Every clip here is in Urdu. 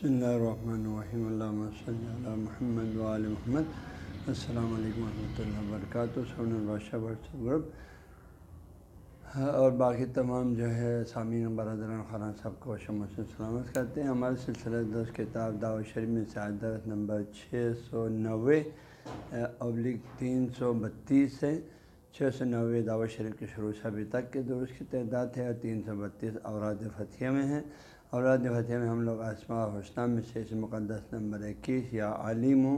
بسم اللہ الرحمن الرحیم اللہ صلی اللہ محمد وعلی محمد السلام علیکم ورحمۃ اللہ وبرکاتہ سون البادشاہ واٹس گروپ اور باقی تمام جو ہے سامعین برادران خران سب کو شمع سے سلامت کرتے ہیں۔ ہمارے سلسلہ دس کتاب دعوت شریف میں سعادت نمبر چھ سو نوے ابلک تین سو بتیس ہے۔ چھ سو نوے دعوت شریف کے شروع سے ابھی تک کے درست کی تعداد ہے اور تین سو بتیس اوراد فتح میں ہیں۔ اوراد فتح میں ہم لوگ آسما حسنہ میں سے اس مقدس نمبر اکیس یا عالم و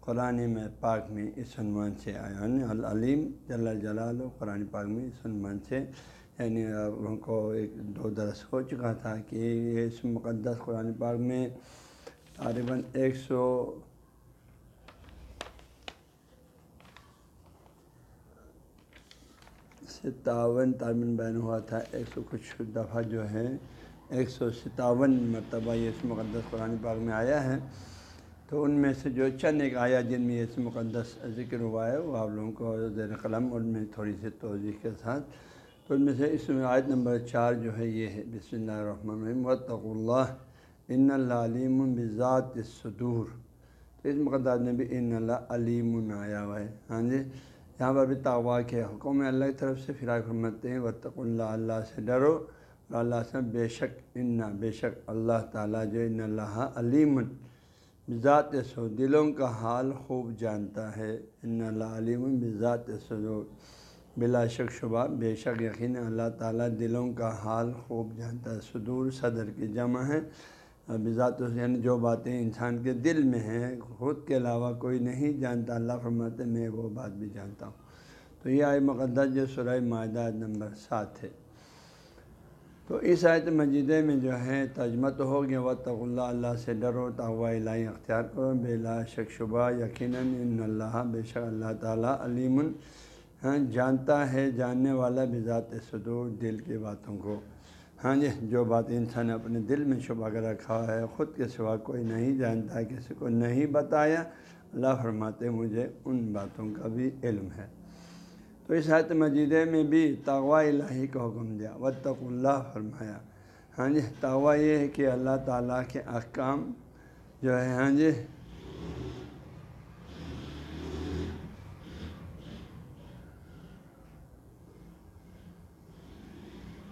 قرآن میں پاک میں اس عنوان سے آیا العلیم جل جلال و قرآن پاک میں اس عنوان سے۔ یعنی ان کو ایک دو درس ہو چکا تھا کہ اس مقدس قرآن پاک میں تقریباً ایک سو ستاون تعمیر بین ہوا تھا، ایک سو کچھ دفعہ جو ہے۔ ایک سو ستاون مرتبہ یہ اس مقدس قرآن پاک میں آیا ہے۔ تو ان میں سے جو چند ایک آیا جن میں یہ مقدس ذکر ہوا ہے، وہ آپ لوگوں کو زیر قلم ان میں تھوڑی سی توضیح کے ساتھ۔ تو ان میں سے اس میں آیت نمبر چار جو ہے، یہ ہے۔ بسم اللہ الرحمن الرحیم۔ وطق اللہ، ان اللہ علیم بذات صدور تو اس مقدس میں بھی ان اللہ علیم آیا ہوا ہے۔ ہاں جی یہاں پر بھی تغوا کے حکم اللہ کی طرف سے فراق فرماتے ہیں وطق اللہ اللہ سے ڈرو۔ اور اللہ سے بے شک ان بے شک اللہ تعالیٰ جو ان اللہ علیم بذات سو دلوں کا حال خوب جانتا ہے۔ ان اللہ علیم بذات صدور بلا شک شبہ، بے شک یقین اللہ تعالیٰ دلوں کا حال خوب جانتا ہے۔ صدور صدر کی جمع ہے۔ بذات یعنی جو باتیں انسان کے دل میں ہیں، خود کے علاوہ کوئی نہیں جانتا۔ اللہ فرماتے میں وہ بات بھی جانتا ہوں۔ تو یہ آئے مقدس جو سرائے معدہ نمبر سات ہے۔ تو اس آیت مجیدے میں جو ہے تجمت ہو گیا و تق اللہ اللہ سے ڈرو تغوا الہی اختیار کرو بے لا شک شبہ، یقیناً ان اللہ بے شک اللہ تعالیٰ علیم ہاں جانتا ہے، جاننے والا بھی ذات صدور دل کی باتوں کو۔ ہاں جی جو بات انسان نے اپنے دل میں شبہ کر رکھا ہے، خود کے سوا کوئی نہیں جانتا ہے کسی کو نہیں بتایا، اللہ فرماتے مجھے ان باتوں کا بھی علم ہے۔ تو اس حایت مجیدے میں بھی تغوا الہی کا حکم دیا وطق اللہ فرمایا ہاں جی تغوا یہ ہے کہ اللہ تعالیٰ کے احکام جو ہے ہاں جی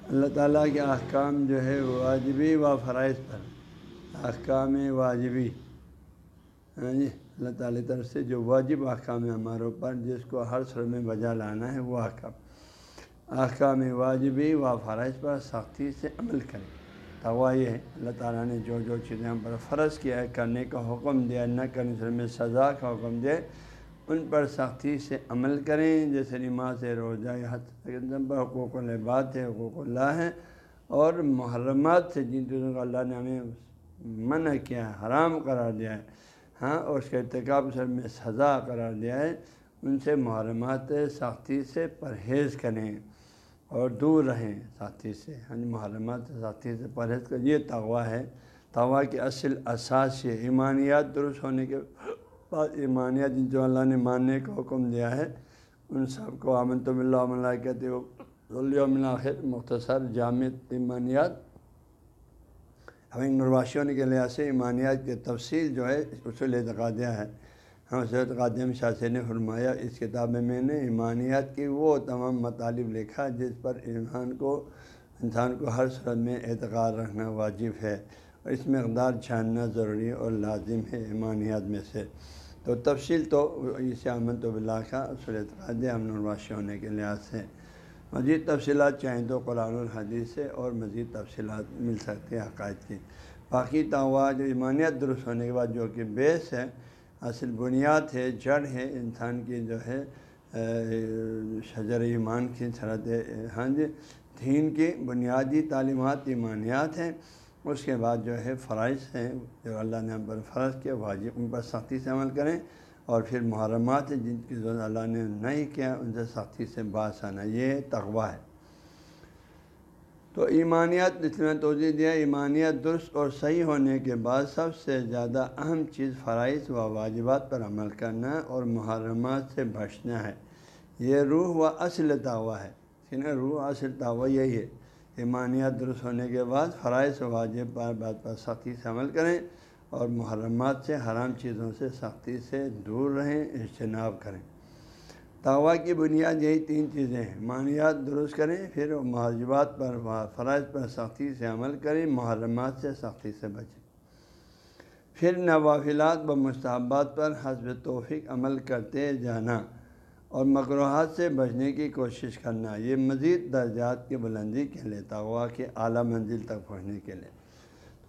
اللہ تعالیٰ کے احکام جو ہے واجبی و فرائض پر۔ احکام واجبی۔ ہاں جی اللہ تعالیٰ طرف سے جو واجب احکام ہے ہمارے اوپر جس کو ہر سر میں بجا لانا ہے وہ احکام۔ احکام واجبی و فرائض پر سختی سے عمل کریں۔ توا یہ ہے۔ اللہ تعالیٰ نے جو جو چیزیں ہم پر فرض کیا ہے، کرنے کا حکم دیا، نہ کرنے سے میں سزا کا حکم دے ان پر سختی سے عمل کریں۔ جیسے نماز روزہ حد حقوق العباد ہے، حقوق اللہ ہے اور محرمات سے جن چیزوں کا اللہ نے ہمیں منع کیا ہے، حرام قرار دیا ہے ہاں اور اس کے ارتکاب سر میں سزا قرار دیا ہے۔ ان سے محرمات سختی سے پرہیز کریں اور دور رہیں ساتھی سے۔ ہاں محرمات ساتھی سے پرہیز کر یہ تغوا ہے۔ تغوا کی اصل اساس یہ ایمانیات درست ہونے کے بعد ایمانیات جن جو اللہ نے ماننے کا حکم دیا ہے، ان سب کو آمن تو اللہ علیہ کہتے وہ آخر مختصر جامع ایمانیات ہمیں نرواسی ہونے کے لحاظ سے ایمانیات کی تفصیل جو ہے اصول اعتقادیہ ہے۔ ہم سید قادم شاثر نے فرمایا، اس کتاب میں میں نے ایمانیات کی وہ تمام مطالب لکھا جس پر ایمان کو، انسان کو ہر صورت میں اعتقاد رکھنا واجب ہے اور اس مقدار جاننا ضروری اور لازم ہے ایمانیات میں سے۔ تو تفصیل تو اس امن تو بلا کا اصول اعتقاد ہم نرواسی ہونے کے لحاظ سے مزید تفصیلات چاہیں تو قرآن الحدیث سے اور مزید تفصیلات مل سکتی ہیں عقائد کی۔ باقی توا جو ایمانیت درست ہونے کے بعد جو کہ بیس ہے، اصل بنیاد ہے، جڑ ہے انسان کی جو ہے شجر ایمان کی، سرحد ہاں جی دین کی بنیادی تعلیمات، ایمانیات ہیں۔ اس کے بعد جو ہے، فرائض ہیں۔ جو اللہ نے ہم پر فرض کیا، واجب، ان پر سختی سے عمل کریں۔ اور پھر محرمات جن کی ضرورت اللہ نے نہیں کیا، ان سے سختی سے باس آنا یہ تغوا ہے۔ تو ایمانیات اس میں توجہ دیا، ایمانیت درست اور صحیح ہونے کے بعد سب سے زیادہ اہم چیز فرائض و واجبات پر عمل کرنا اور محرمات سے بچنا ہے۔ یہ روح و اصل تغوا ہے۔ نا روح اصل تغوا یہی ہے۔ ایمانیات درست ہونے کے بعد فرائض و واجب پر بات پر سختی سے عمل کریں۔ اور محرمات سے، حرام چیزوں سے، سختی سے دور رہیں، اجتناب کریں۔ تغوا کی بنیاد یہی تین چیزیں ہیں۔ مانیات درست کریں، پھر معذبات پر، فرائض پر سختی سے عمل کریں، محرمات سے سختی سے بچیں۔ پھر نوافلات و مستحبات پر حسب توفیق عمل کرتے جانا اور مقروحات سے بچنے کی کوشش کرنا، یہ مزید درجات کی بلندی کے لیے تغوا کے اعلیٰ منزل تک پہنچنے کے لیے۔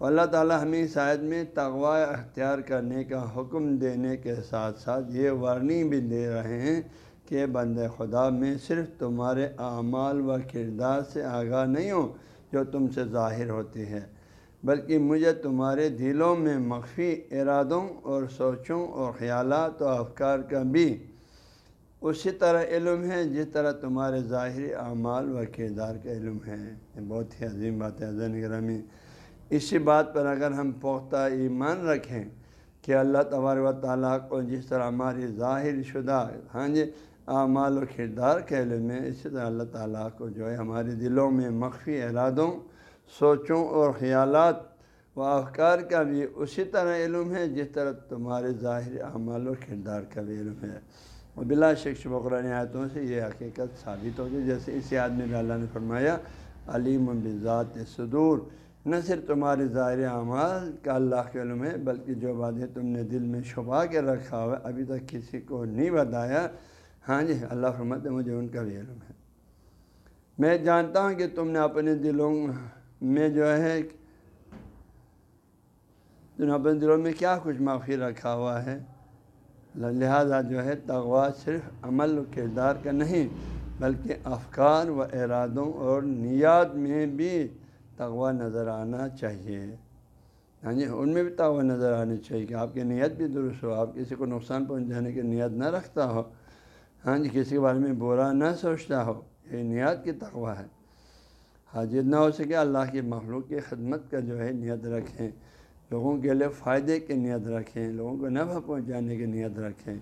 اللہ تعالیٰ ہمیں شاید میں تغوا اختیار کرنے کا حکم دینے کے ساتھ ساتھ یہ وارننگ بھی دے رہے ہیں کہ بند خدا میں صرف تمہارے اعمال و کردار سے آگاہ نہیں ہوں جو تم سے ظاہر ہوتی ہے بلکہ مجھے تمہارے دلوں میں مخفی ارادوں اور سوچوں اور خیالات و افکار کا بھی اسی طرح علم ہے، جس طرح تمہارے ظاہری اعمال و کردار کا علم ہے۔ یہ بہت ہی عظیم بات ہے زین گرامی اسی بات پر اگر ہم پختہ ایمان رکھیں کہ اللہ تبار و تعالیٰ کو جس طرح ہماری ظاہر شدہ ہاں جی اعمال و کردار کے علم ہے اسی طرح اللہ تعالیٰ کو جو ہے ہمارے دلوں میں مخفی ارادوں، سوچوں اور خیالات و افکار کا بھی اسی طرح علم ہے، جس طرح تمہارے ظاہر اعمال و کردار کا بھی علم ہے۔ اور بلا شخص بقرآن آیتوں سے یہ حقیقت ثابت ہوگی، جیسے اسی آدمی میں اللہ نے فرمایا، علیم بذات صدور نہ صرف تمہارے ظاہر اعمال کا اللہ کے علم ہے، بلکہ جو باتیں تم نے دل میں چھپا کے رکھا ہوا ابھی تک کسی کو نہیں بتایا۔ ہاں جی اللہ فرمت مجھے ان کا بھی علم ہے۔ میں جانتا ہوں کہ تم نے اپنے دلوں میں جو ہے، تم نے اپنے دلوں میں کیا کچھ معافی رکھا ہوا ہے؟ لہذا جو ہے تغوا صرف عمل و کردار کا نہیں، بلکہ افکار و ارادوں اور نیات میں بھی تغوا نظر آنا چاہیے۔ ہاں جی ان میں بھی تغوا نظر آنی چاہیے کہ آپ کی نیت بھی درست ہو، آپ کسی کو نقصان پہنچانے کی نیت نہ رکھتا ہو ہاں جی کسی کے بارے میں برا نہ سوچتا ہو، یہ نیت کی تقوا ہے۔ ہاں جی، جتنا ہو سکے اللہ کی مخلوق کی خدمت کا جو ہے نیت رکھیں، لوگوں کے لیے فائدے کی نیت رکھیں، لوگوں کو نفع پہنچانے کی نیت رکھیں۔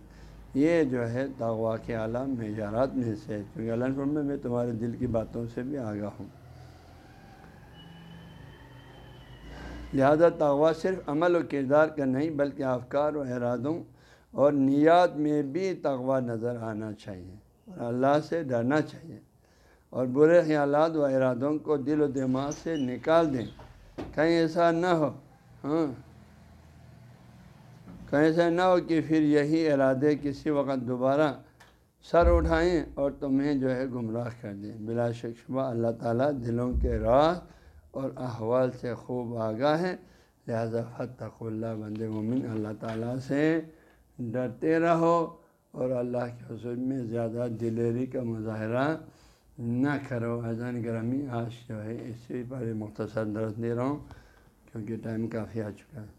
یہ جو ہے تغوا کے اعلیٰ معیارات میں سے کیونکہ اللہ فرم میں تمہارے دل کی باتوں سے بھی آگاہ ہوں۔ لہذا تغوا صرف عمل و کردار کا نہیں، بلکہ افکار و ارادوں اور نیات میں بھی تغوا نظر آنا چاہیے اور اللہ سے ڈرنا چاہیے اور برے خیالات و ارادوں کو دل و دماغ سے نکال دیں۔ کہیں ایسا نہ ہو ہاں۔ کہیں ایسا نہ ہو کہ پھر یہی ارادے کسی وقت دوبارہ سر اٹھائیں اور تمہیں جو ہے گمراہ کر دیں۔ بلا شکشبہ اللہ تعالیٰ دلوں کے راہ اور احوال سے خوب آگاہ ہے لہذا فتح اللہ بند مومن، اللہ تعالیٰ سے ڈرتے رہو اور اللہ کے حضور میں زیادہ دلیری کا مظاہرہ نہ کرو۔ اذان گرامی آج جو ہے اسی پر مختصر درد دے رہا ہوں کیونکہ ٹائم کافی آ چکا ہے۔